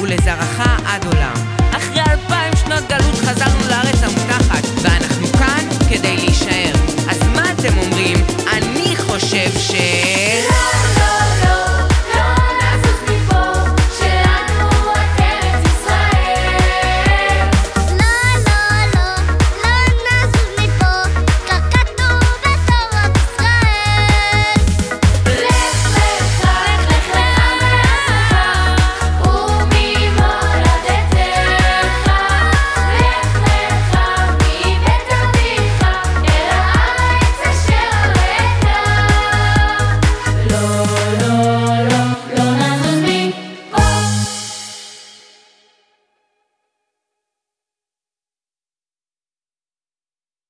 ולזרעך עד עולם. אחרי אלפיים שנות גלות חזרנו לארץ המובטחת, ואנחנו